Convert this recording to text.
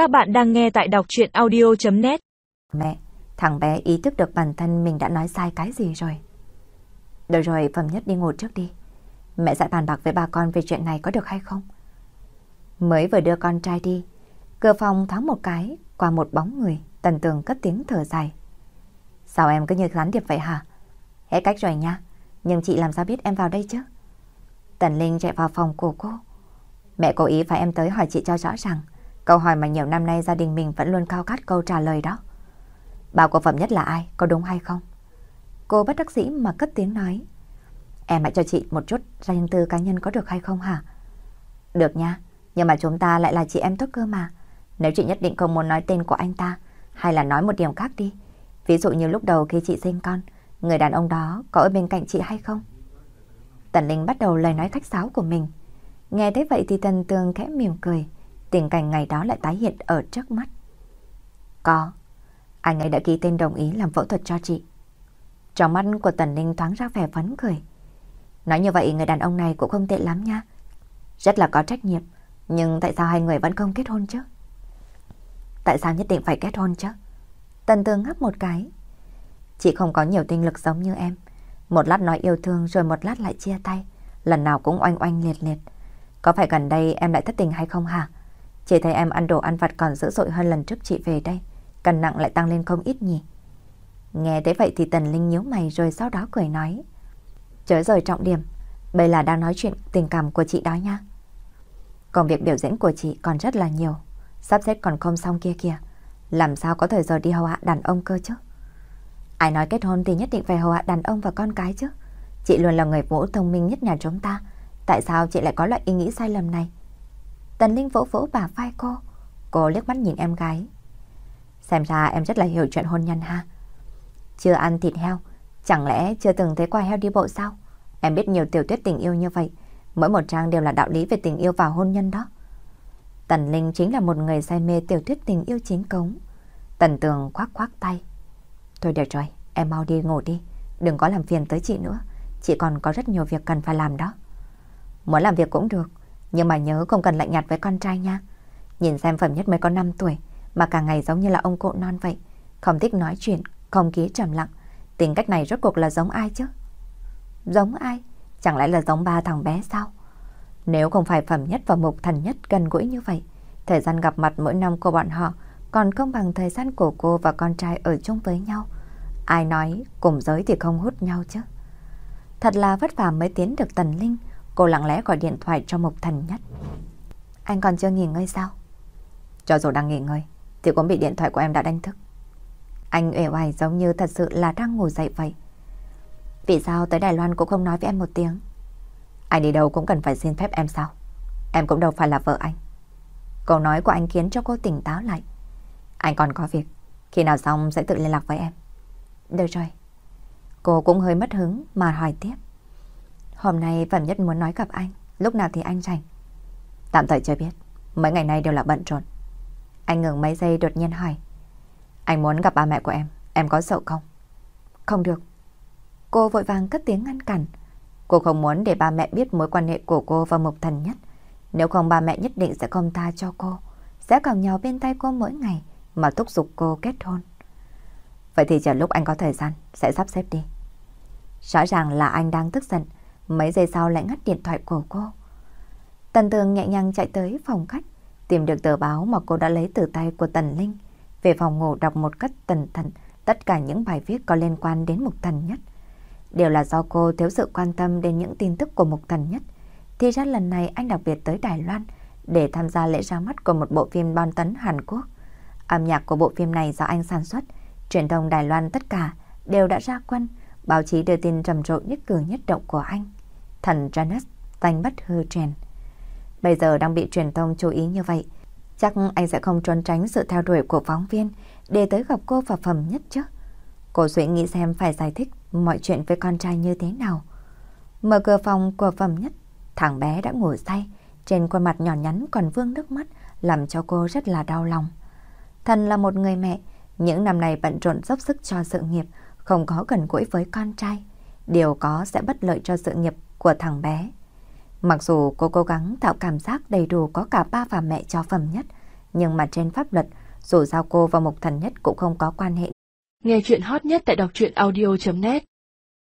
Các bạn đang nghe tại đọc chuyện audio.net Mẹ, thằng bé ý thức được bản thân mình đã nói sai cái gì rồi. Được rồi, Phẩm Nhất đi ngủ trước đi. Mẹ sẽ bàn bạc với bà con về chuyện này có được hay không? Mới vừa đưa con trai đi, cửa phòng thoáng một cái, qua một bóng người, tần tường cất tiếng thở dài. Sao em cứ như gián điệp vậy hả? Hết cách rồi nha, nhưng chị làm sao biết em vào đây chứ? Tần Linh chạy vào phòng của cô. Mẹ cố ý phải em tới hỏi chị cho rõ ràng. Câu hỏi mà nhiều năm nay gia đình mình vẫn luôn cao cát câu trả lời đó. bà của Phẩm Nhất là ai, có đúng hay không? Cô bất đắc dĩ mà cất tiếng nói. Em hãy cho chị một chút riêng tư cá nhân có được hay không hả? Được nha, nhưng mà chúng ta lại là chị em tốt cơ mà. Nếu chị nhất định không muốn nói tên của anh ta, hay là nói một điều khác đi. Ví dụ như lúc đầu khi chị sinh con, người đàn ông đó có ở bên cạnh chị hay không? Tần Linh bắt đầu lời nói khách sáo của mình. Nghe thấy vậy thì Tần Tường khẽ mỉm cười. Tình cảnh ngày đó lại tái hiện ở trước mắt. Có. Anh ấy đã ký tên đồng ý làm phẫu thuật cho chị. Trong mắt của Tần ninh thoáng ra vẻ phấn cười. Nói như vậy, người đàn ông này cũng không tệ lắm nha. Rất là có trách nhiệm. Nhưng tại sao hai người vẫn không kết hôn chứ? Tại sao nhất định phải kết hôn chứ? Tần tương ngáp một cái. Chị không có nhiều tinh lực giống như em. Một lát nói yêu thương rồi một lát lại chia tay. Lần nào cũng oanh oanh liệt liệt. Có phải gần đây em lại thất tình hay không hả? Chị thấy em ăn đồ ăn vặt còn dữ dội hơn lần trước chị về đây. Cân nặng lại tăng lên không ít nhỉ? Nghe thế vậy thì Tần Linh nhíu mày rồi sau đó cười nói. Chớ rời trọng điểm. Bây là đang nói chuyện tình cảm của chị đó nha. Công việc biểu diễn của chị còn rất là nhiều. Sắp xếp còn không xong kia kìa. Làm sao có thời giờ đi hầu hạ đàn ông cơ chứ? Ai nói kết hôn thì nhất định phải hầu hạ đàn ông và con cái chứ. Chị luôn là người vũ thông minh nhất nhà chúng ta. Tại sao chị lại có loại ý nghĩ sai lầm này? Tần Linh vỗ vỗ bà vai cô. Cô liếc mắt nhìn em gái. Xem ra em rất là hiểu chuyện hôn nhân ha. Chưa ăn thịt heo, chẳng lẽ chưa từng thấy qua heo đi bộ sao? Em biết nhiều tiểu thuyết tình yêu như vậy. Mỗi một trang đều là đạo lý về tình yêu và hôn nhân đó. Tần Linh chính là một người say mê tiểu thuyết tình yêu chính cống. Tần Tường khoác khoác tay. Thôi được rồi, em mau đi ngủ đi. Đừng có làm phiền tới chị nữa. Chị còn có rất nhiều việc cần phải làm đó. Muốn làm việc cũng được. Nhưng mà nhớ không cần lạnh nhạt với con trai nha. Nhìn xem phẩm nhất mới có 5 tuổi. Mà cả ngày giống như là ông cụ non vậy. Không thích nói chuyện, không khí trầm lặng. Tính cách này rốt cuộc là giống ai chứ? Giống ai? Chẳng lẽ là giống ba thằng bé sao? Nếu không phải phẩm nhất và mục thần nhất gần gũi như vậy, thời gian gặp mặt mỗi năm của bọn họ còn không bằng thời gian của cô và con trai ở chung với nhau. Ai nói cùng giới thì không hút nhau chứ. Thật là vất vả mới tiến được Tần Linh, cô lặng lẽ gọi điện thoại cho Mục Thần Nhất. Anh còn chưa nghỉ ngơi sao? Cho dù đang nghỉ ngơi, thì cũng bị điện thoại của em đã đánh thức. Anh uể oải giống như thật sự là đang ngủ dậy vậy. Vì sao tới Đài Loan cũng không nói với em một tiếng? Anh đi đâu cũng cần phải xin phép em sao? Em cũng đâu phải là vợ anh. Câu nói của anh khiến cho cô tỉnh táo lại. Anh còn có việc, khi nào xong sẽ tự liên lạc với em. Được rồi. Cô cũng hơi mất hứng mà hỏi tiếp. Hôm nay Phẩm Nhất muốn nói gặp anh, lúc nào thì anh rảnh. Tạm thời chưa biết, mấy ngày nay đều là bận rộn. Anh ngừng mấy giây đột nhiên hỏi. Anh muốn gặp ba mẹ của em, em có sợ không? Không được. Cô vội vàng cất tiếng ngăn cản. Cô không muốn để ba mẹ biết mối quan hệ của cô và Mục Thần Nhất. Nếu không ba mẹ nhất định sẽ không tha cho cô. Sẽ còng nhau bên tay cô mỗi ngày mà thúc giục cô kết hôn. Vậy thì chờ lúc anh có thời gian, sẽ sắp xếp đi. Rõ ràng là anh đang tức giận, mấy giây sau lại ngắt điện thoại của cô. Tần Tường nhẹ nhàng chạy tới phòng khách, tìm được tờ báo mà cô đã lấy từ tay của Tần Linh. Về phòng ngủ đọc một cách tần thận tất cả những bài viết có liên quan đến Mục Thần Nhất. Đều là do cô thiếu sự quan tâm đến những tin tức của Mục Thần Nhất. Thì ra lần này anh đặc biệt tới Đài Loan để tham gia lễ ra mắt của một bộ phim bom tấn Hàn Quốc. Âm nhạc của bộ phim này do anh sản xuất, truyền thông Đài Loan tất cả đều đã ra quân, báo chí đưa tin rầm rộ nhất cử nhất động của anh. Thần janet danh bất hư truyền. Bây giờ đang bị truyền thông chú ý như vậy, chắc anh sẽ không trốn tránh sự theo đuổi của phóng viên để tới gặp cô và phẩm nhất chứ. Cô suy nghĩ xem phải giải thích mọi chuyện với con trai như thế nào. Mở cửa phòng của phẩm nhất, thằng bé đã ngủ say, trên khuôn mặt nhỏ nhắn còn vương nước mắt, làm cho cô rất là đau lòng. Thần là một người mẹ, những năm này bận rộn dốc sức cho sự nghiệp, không có gần gũi với con trai. Điều có sẽ bất lợi cho sự nghiệp của thằng bé. Mặc dù cô cố gắng tạo cảm giác đầy đủ có cả ba và mẹ cho phẩm nhất, Nhưng mà trên pháp luật, dù sao cô và Mục Thần Nhất cũng không có quan hệ. Nghe chuyện hot nhất tại đọc truyện audio.net